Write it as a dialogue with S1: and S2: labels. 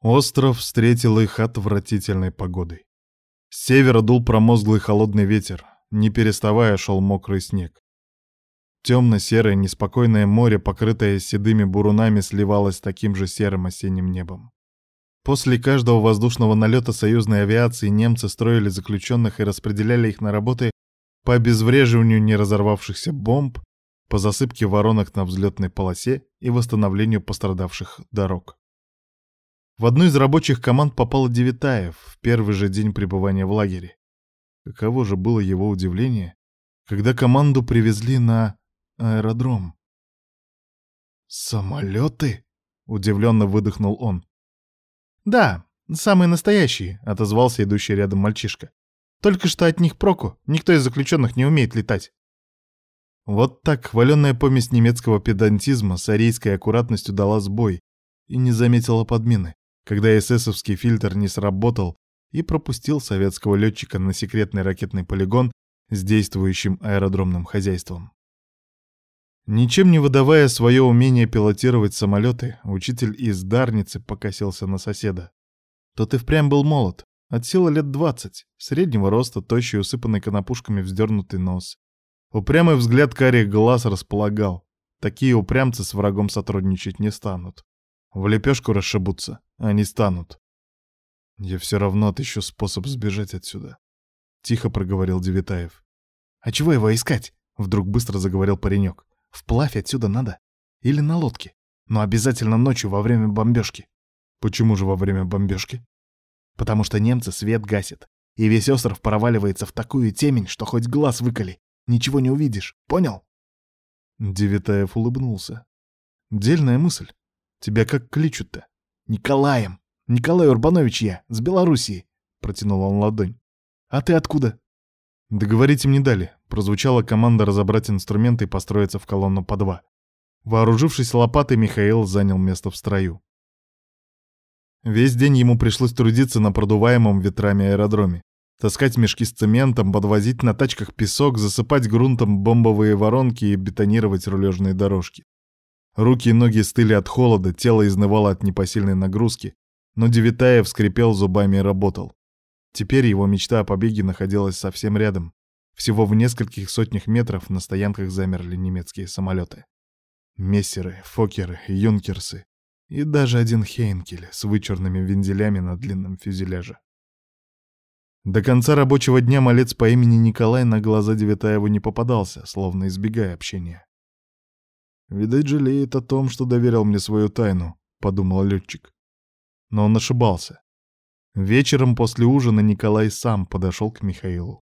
S1: Остров встретил их отвратительной погодой. С севера дул промозглый холодный ветер, не переставая шел мокрый снег. Темно-серое неспокойное море, покрытое седыми бурунами, сливалось с таким же серым осенним небом. После каждого воздушного налета союзной авиации немцы строили заключенных и распределяли их на работы по обезвреживанию неразорвавшихся бомб, по засыпке воронок на взлетной полосе и восстановлению пострадавших дорог. В одну из рабочих команд попал Девитаев в первый же день пребывания в лагере. Каково же было его удивление, когда команду привезли на аэродром. «Самолеты?» — удивленно выдохнул он. «Да, самые настоящие», — отозвался идущий рядом мальчишка. «Только что от них проку, никто из заключенных не умеет летать». Вот так хваленная помесь немецкого педантизма с арийской аккуратностью дала сбой и не заметила подмены когда эсэсовский фильтр не сработал и пропустил советского летчика на секретный ракетный полигон с действующим аэродромным хозяйством. Ничем не выдавая свое умение пилотировать самолеты, учитель из Дарницы покосился на соседа. Тот и впрямь был молод, от силы лет двадцать, среднего роста, тощий, усыпанный конопушками вздернутый нос. Упрямый взгляд карих глаз располагал. Такие упрямцы с врагом сотрудничать не станут. В лепешку расшибутся, они станут. Я все равно отыщу способ сбежать отсюда. Тихо проговорил Девитаев. А чего его искать? Вдруг быстро заговорил паренек. Вплавь отсюда надо. Или на лодке. Но обязательно ночью во время бомбежки. Почему же во время бомбежки? Потому что немцы свет гасят. И весь остров проваливается в такую темень, что хоть глаз выколи. Ничего не увидишь. Понял? Девитаев улыбнулся. Дельная мысль. Тебя как кличут-то? Николаем. Николай Урбанович я, с Белоруссии. Протянул он ладонь. А ты откуда? Договорить им не дали. Прозвучала команда разобрать инструменты и построиться в колонну по два. Вооружившись лопатой, Михаил занял место в строю. Весь день ему пришлось трудиться на продуваемом ветрами аэродроме. Таскать мешки с цементом, подвозить на тачках песок, засыпать грунтом бомбовые воронки и бетонировать рулежные дорожки. Руки и ноги стыли от холода, тело изнывало от непосильной нагрузки, но Девитаев скрипел зубами и работал. Теперь его мечта о побеге находилась совсем рядом. Всего в нескольких сотнях метров на стоянках замерли немецкие самолеты. Мессеры, Фокеры, Юнкерсы и даже один Хейнкель с вычурными вензелями на длинном фюзеляже. До конца рабочего дня малец по имени Николай на глаза Девятаеву не попадался, словно избегая общения. «Видать, жалеет о том, что доверил мне свою тайну», — подумал летчик. Но он ошибался. Вечером после ужина Николай сам подошел к Михаилу.